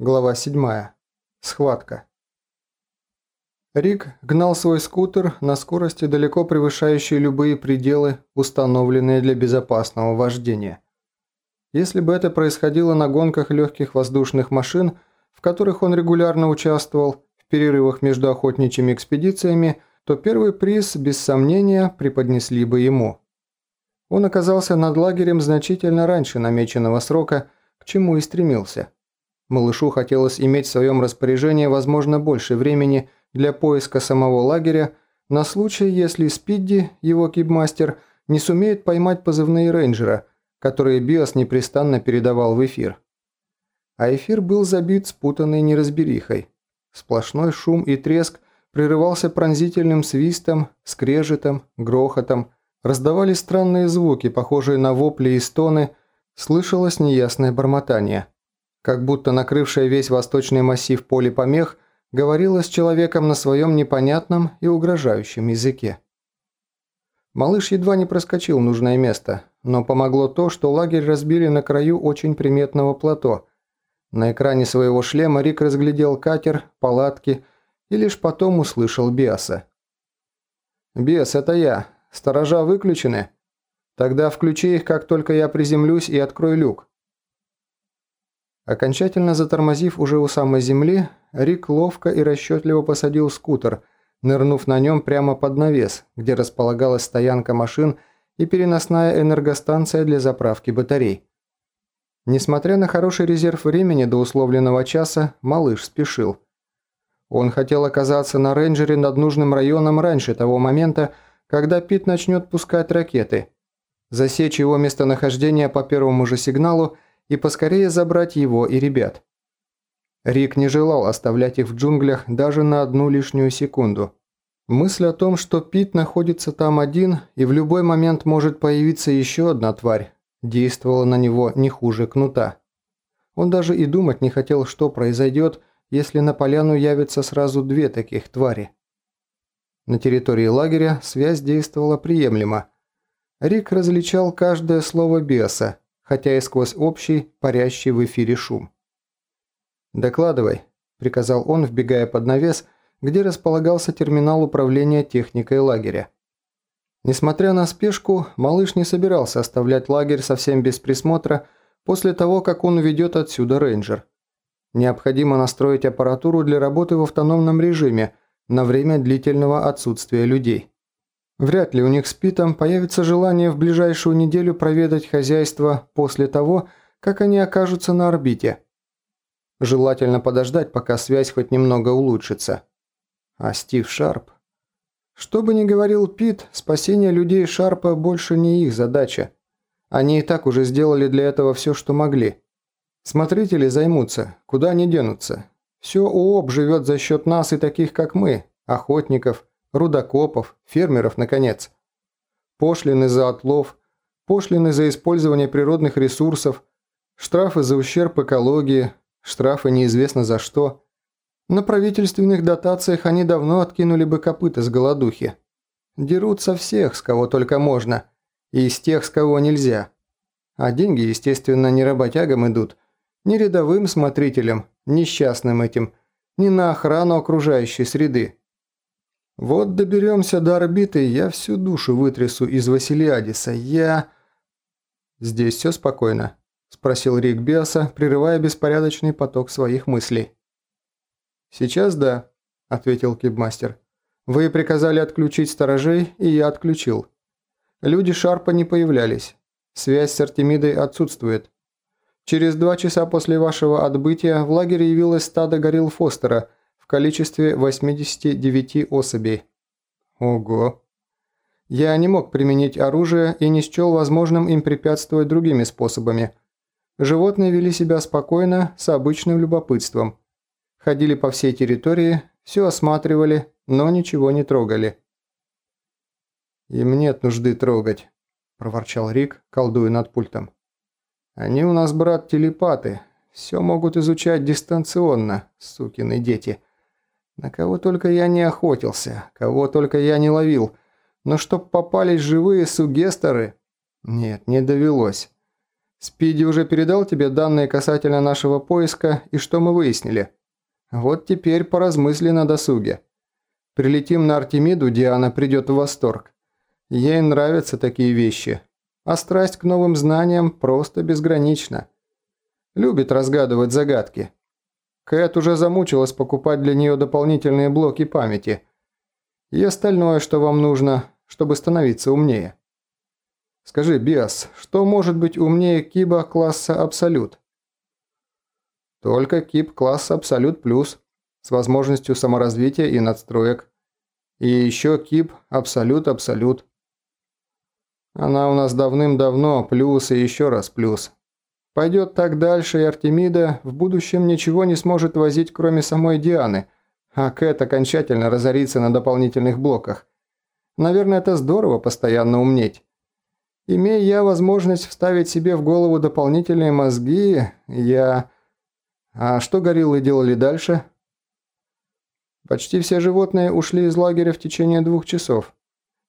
Глава 7. Схватка. Рик гнал свой скутер на скорости, далеко превышающей любые пределы, установленные для безопасного вождения. Если бы это происходило на гонках легких воздушных машин, в которых он регулярно участвовал в перерывах между охотничьими экспедициями, то первый приз, без сомнения, преподнесли бы ему. Он оказался над лагерем значительно раньше намеченного срока, к чему и стремился – Малышу хотелось иметь в своем распоряжении, возможно, больше времени для поиска самого лагеря, на случай, если Спидди, его кибмастер, не сумеет поймать позывные рейнджера, которые Биос непрестанно передавал в эфир. А эфир был забит спутанной неразберихой. Сплошной шум и треск прерывался пронзительным свистом, скрежетом, грохотом, раздавались странные звуки, похожие на вопли и стоны, слышалось неясное бормотание – как будто накрывшая весь восточный массив поле помех говорила с человеком на своем непонятном и угрожающем языке. Малыш едва не проскочил нужное место, но помогло то, что лагерь разбили на краю очень приметного плато. На экране своего шлема Рик разглядел катер, палатки и лишь потом услышал Биаса. «Биас, это я. Сторожа выключены? Тогда включи их, как только я приземлюсь и открою люк. Окончательно затормозив уже у самой земли, Рик ловко и расчетливо посадил скутер, нырнув на нем прямо под навес, где располагалась стоянка машин и переносная энергостанция для заправки батарей. Несмотря на хороший резерв времени до условленного часа, малыш спешил. Он хотел оказаться на рейнджере над нужным районом раньше того момента, когда Пит начнет пускать ракеты, засечь его местонахождение по первому же сигналу – и поскорее забрать его и ребят. Рик не желал оставлять их в джунглях даже на одну лишнюю секунду. Мысль о том, что Пит находится там один и в любой момент может появиться еще одна тварь, действовала на него не хуже кнута. Он даже и думать не хотел, что произойдет, если на поляну явятся сразу две таких твари. На территории лагеря связь действовала приемлемо. Рик различал каждое слово беса, хотя и сквозь общий, парящий в эфире шум. «Докладывай», – приказал он, вбегая под навес, где располагался терминал управления техникой лагеря. Несмотря на спешку, малыш не собирался оставлять лагерь совсем без присмотра после того, как он уведет отсюда рейнджер. Необходимо настроить аппаратуру для работы в автономном режиме на время длительного отсутствия людей. Вряд ли у них с Питом появится желание в ближайшую неделю проведать хозяйство после того, как они окажутся на орбите. Желательно подождать, пока связь хоть немного улучшится. А Стив Шарп... Что бы ни говорил Пит, спасение людей Шарпа больше не их задача. Они и так уже сделали для этого все, что могли. Смотрители займутся, куда они денутся. Все ООП живет за счет нас и таких, как мы, охотников, рудокопов, фермеров, наконец. Пошлины за отлов, пошлины за использование природных ресурсов, штрафы за ущерб экологии, штрафы неизвестно за что. На правительственных дотациях они давно откинули бы копыта с голодухи. Дерут со всех, с кого только можно, и из тех, с кого нельзя. А деньги, естественно, не работягам идут, не рядовым смотрителям, несчастным этим, не на охрану окружающей среды. Вот доберемся до орбиты, я всю душу вытрясу из Василиадиса. Я... Здесь все спокойно? Спросил Рик Биаса, прерывая беспорядочный поток своих мыслей. «Сейчас да», – ответил Кибмастер. «Вы приказали отключить сторожей, и я отключил. Люди Шарпа не появлялись. Связь с Артемидой отсутствует. Через два часа после вашего отбытия в лагере явилось стадо горилл Фостера – количестве 89 особей. Ого. Я не мог применить оружие и не счел возможным им препятствовать другими способами. Животные вели себя спокойно, с обычным любопытством. Ходили по всей территории, все осматривали, но ничего не трогали. «Им нет нужды трогать», – проворчал Рик, колдуя над пультом. «Они у нас, брат, телепаты. Все могут изучать дистанционно, сукины дети. На кого только я не охотился, кого только я не ловил. Но чтоб попались живые сугесторы... Нет, не довелось. Спиди уже передал тебе данные касательно нашего поиска и что мы выяснили. Вот теперь поразмысли на досуге. Прилетим на Артемиду, Диана придет в восторг. Ей нравятся такие вещи. А страсть к новым знаниям просто безгранична. Любит разгадывать загадки. Кэт уже замучилась покупать для нее дополнительные блоки памяти. И остальное, что вам нужно, чтобы становиться умнее. Скажи, Биас, что может быть умнее Киба класса Абсолют? Только Киб класса Абсолют Плюс с возможностью саморазвития и надстроек. И еще Киб Абсолют Абсолют. Она у нас давным-давно плюс и еще раз плюс. Пойдет так дальше, и Артемида в будущем ничего не сможет возить, кроме самой Дианы, а Кэт окончательно разорится на дополнительных блоках. Наверное, это здорово постоянно умнеть. Имея я возможность вставить себе в голову дополнительные мозги, я... А что гориллы делали дальше? Почти все животные ушли из лагеря в течение двух часов.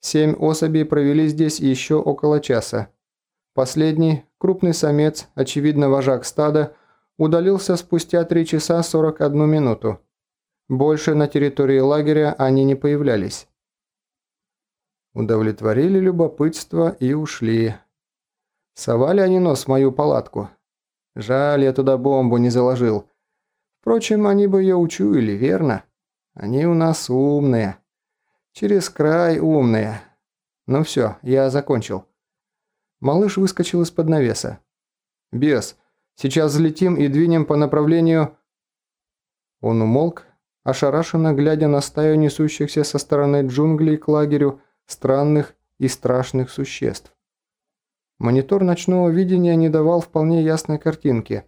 Семь особей провели здесь еще около часа. Последний, крупный самец, очевидно вожак стада, удалился спустя 3 часа 41 минуту. Больше на территории лагеря они не появлялись удовлетворили любопытство и ушли. Совали они нос в мою палатку. Жаль, я туда бомбу не заложил. Впрочем, они бы ее учуяли, верно? Они у нас умные. Через край умные. Ну все, я закончил. Малыш выскочил из-под навеса. «Бес, сейчас взлетим и двинем по направлению...» Он умолк, ошарашенно глядя на стаю несущихся со стороны джунглей к лагерю странных и страшных существ. Монитор ночного видения не давал вполне ясной картинки,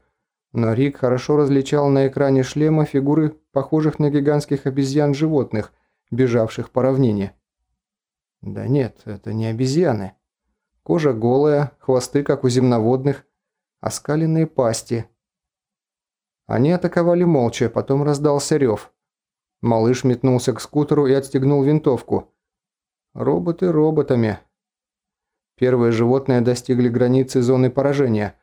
но Рик хорошо различал на экране шлема фигуры, похожих на гигантских обезьян-животных, бежавших по равнине. Да нет, это не обезьяны. Кожа голая, хвосты, как у земноводных, оскаленные пасти. Они атаковали молча, потом раздался рев. Малыш метнулся к скутеру и отстегнул винтовку. Роботы роботами. Первые животные достигли границы зоны поражения.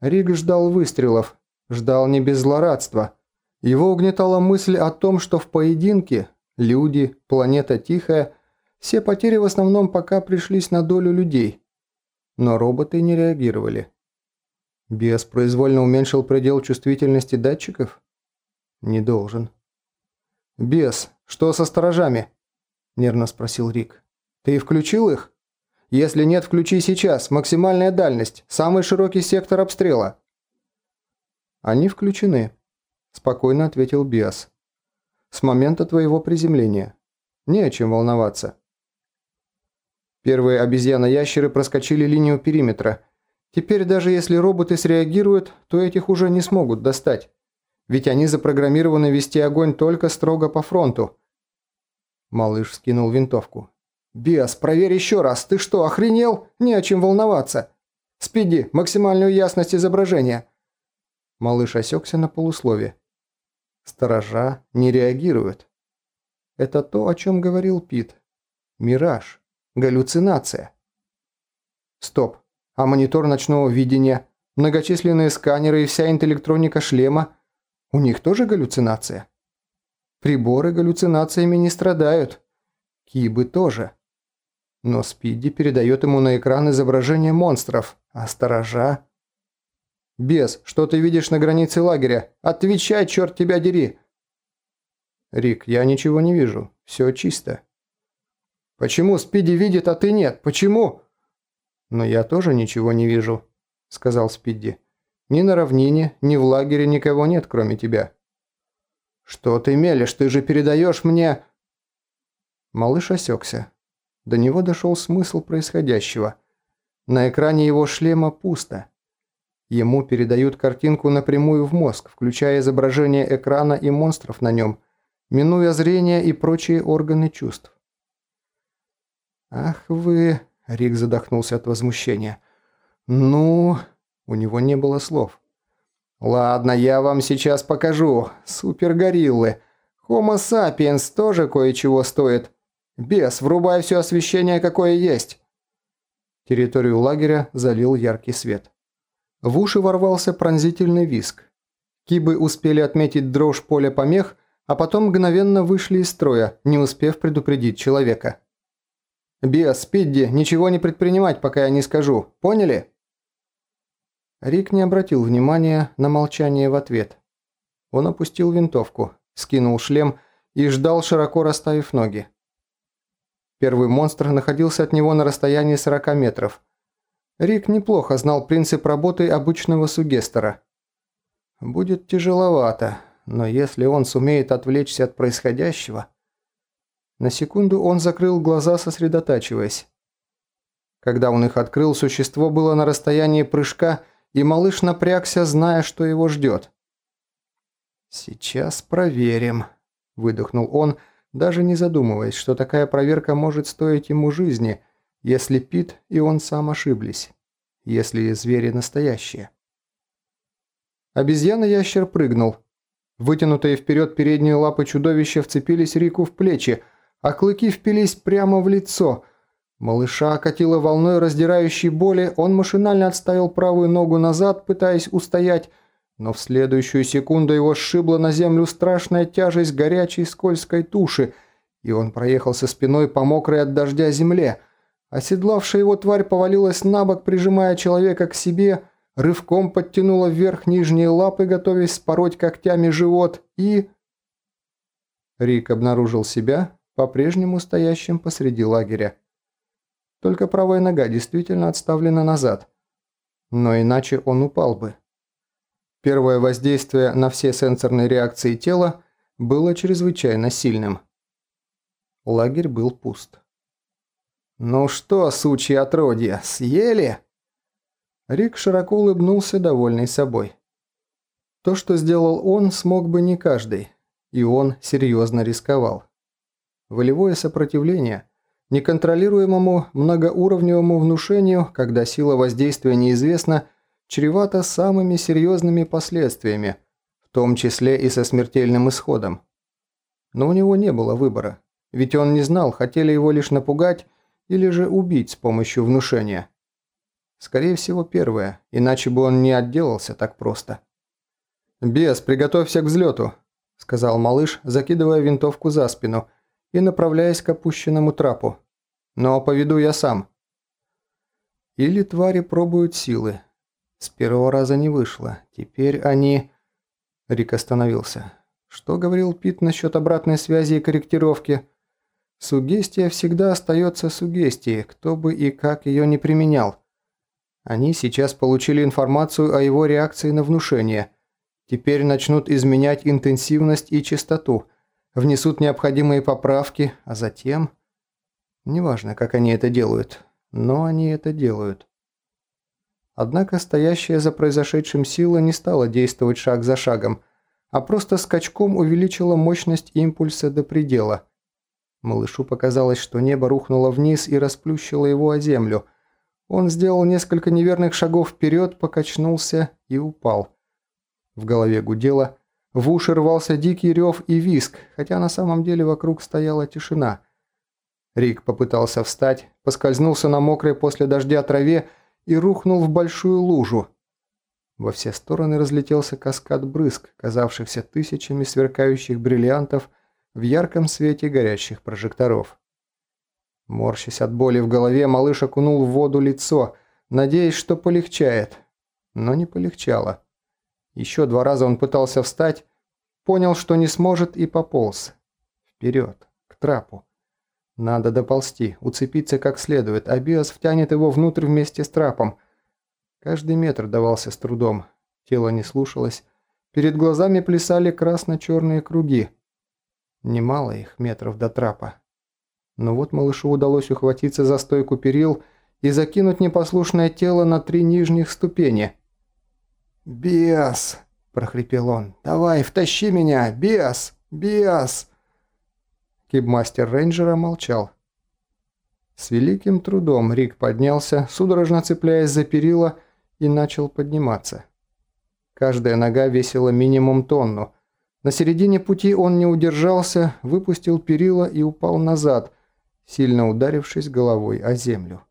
Рик ждал выстрелов, ждал не без злорадства. Его угнетала мысль о том, что в поединке люди, планета тихая, все потери в основном пока пришлись на долю людей. Но роботы не реагировали. Биос произвольно уменьшил предел чувствительности датчиков? Не должен. «Бес, что со сторожами?» – нервно спросил Рик. «Ты включил их? Если нет, включи сейчас. Максимальная дальность. Самый широкий сектор обстрела». «Они включены», – спокойно ответил Биас. «С момента твоего приземления. Не о чем волноваться». Первые обезьяны-ящеры проскочили линию периметра. Теперь даже если роботы среагируют, то этих уже не смогут достать. Ведь они запрограммированы вести огонь только строго по фронту. Малыш скинул винтовку. «Биас, проверь еще раз. Ты что, охренел? Не о чем волноваться. Спиди, максимальную ясность изображения». Малыш осекся на полуслове. Сторожа не реагируют. Это то, о чем говорил Пит. Мираж. Галлюцинация. Стоп. А монитор ночного видения, многочисленные сканеры и вся интеллектроника шлема, у них тоже галлюцинация? Приборы галлюцинациями не страдают. Кибы тоже. Но Спиди передает ему на экран изображение монстров, а сторожа... «Бес, что ты видишь на границе лагеря? Отвечай, черт тебя дери!» «Рик, я ничего не вижу. Все чисто». «Почему Спиди видит, а ты нет? Почему?» «Но я тоже ничего не вижу», — сказал Спиди. «Ни на равнине, ни в лагере никого нет, кроме тебя». «Что ты мелешь? Ты же передаешь мне...» Малыш осекся. До него дошел смысл происходящего. На экране его шлема пусто. Ему передают картинку напрямую в мозг, включая изображение экрана и монстров на нем, минуя зрение и прочие органы чувств. «Ах вы...» – Рик задохнулся от возмущения. «Ну...» – у него не было слов. «Ладно, я вам сейчас покажу. Супергориллы. Homo sapiens тоже кое-чего стоит. Бес, врубай все освещение, какое есть». Территорию лагеря залил яркий свет. В уши ворвался пронзительный виск. Кибы успели отметить дрожь поля помех, а потом мгновенно вышли из строя, не успев предупредить человека. «Биас, Спидди, ничего не предпринимать, пока я не скажу. Поняли?» Рик не обратил внимания на молчание в ответ. Он опустил винтовку, скинул шлем и ждал, широко расставив ноги. Первый монстр находился от него на расстоянии 40 метров. Рик неплохо знал принцип работы обычного сугестера. Будет тяжеловато, но если он сумеет отвлечься от происходящего... На секунду он закрыл глаза, сосредотачиваясь. Когда он их открыл, существо было на расстоянии прыжка, и малыш напрягся, зная, что его ждет. «Сейчас проверим», – выдохнул он, даже не задумываясь, что такая проверка может стоить ему жизни, если Пит и он сам ошиблись, если звери настоящие. Обезьяна-ящер прыгнул. Вытянутые вперед передние лапы чудовища вцепились Рику в плечи, а клыки впились прямо в лицо. Малыша окатило волной раздирающей боли, он машинально отставил правую ногу назад, пытаясь устоять, но в следующую секунду его сшибла на землю страшная тяжесть горячей скользкой туши, и он проехался спиной по мокрой от дождя земле. Оседлавшая его тварь повалилась на бок, прижимая человека к себе, рывком подтянула вверх нижние лапы, готовясь спороть когтями живот, и... Рик обнаружил себя по-прежнему стоящим посреди лагеря. Только правая нога действительно отставлена назад. Но иначе он упал бы. Первое воздействие на все сенсорные реакции тела было чрезвычайно сильным. Лагерь был пуст. «Ну что, сучьи отродья, съели?» Рик широко улыбнулся, довольный собой. То, что сделал он, смог бы не каждый, и он серьезно рисковал. Волевое сопротивление неконтролируемому многоуровневому внушению, когда сила воздействия неизвестна, чревато самыми серьезными последствиями, в том числе и со смертельным исходом. Но у него не было выбора, ведь он не знал, хотели его лишь напугать или же убить с помощью внушения. Скорее всего, первое, иначе бы он не отделался так просто. «Бес, приготовься к взлету», – сказал малыш, закидывая винтовку за спину и направляясь к опущенному трапу. «Но поведу я сам». Или твари пробуют силы, с первого раза не вышло. Теперь они... Рик остановился. Что говорил Пит насчет обратной связи и корректировки? Сугестия всегда остается сугестией, кто бы и как ее не применял. Они сейчас получили информацию о его реакции на внушение. Теперь начнут изменять интенсивность и частоту, внесут необходимые поправки, а затем... Неважно, как они это делают, но они это делают. Однако стоящая за произошедшим сила не стала действовать шаг за шагом, а просто скачком увеличила мощность импульса до предела. Малышу показалось, что небо рухнуло вниз и расплющило его о землю. Он сделал несколько неверных шагов вперед, покачнулся и упал. В голове гудело, в уши рвался дикий рев и виск, хотя на самом деле вокруг стояла тишина. Рик попытался встать, поскользнулся на мокрой после дождя траве и рухнул в большую лужу. Во все стороны разлетелся каскад брызг, казавшихся тысячами сверкающих бриллиантов в ярком свете горящих прожекторов. Морщась от боли в голове, малыш окунул в воду лицо, надеясь, что полегчает. Но не полегчало. Еще два раза он пытался встать, понял, что не сможет и пополз. Вперед, к трапу. Надо доползти, уцепиться как следует, а Биос втянет его внутрь вместе с трапом. Каждый метр давался с трудом. Тело не слушалось. Перед глазами плясали красно-черные круги. Немало их метров до трапа. Но вот малышу удалось ухватиться за стойку перил и закинуть непослушное тело на три нижних ступени. «Биас!» – прохрипел он. «Давай, втащи меня! Биас! Биас!» Кибмастер рейнджера молчал. С великим трудом Рик поднялся, судорожно цепляясь за перила, и начал подниматься. Каждая нога весила минимум тонну. На середине пути он не удержался, выпустил перила и упал назад, сильно ударившись головой о землю.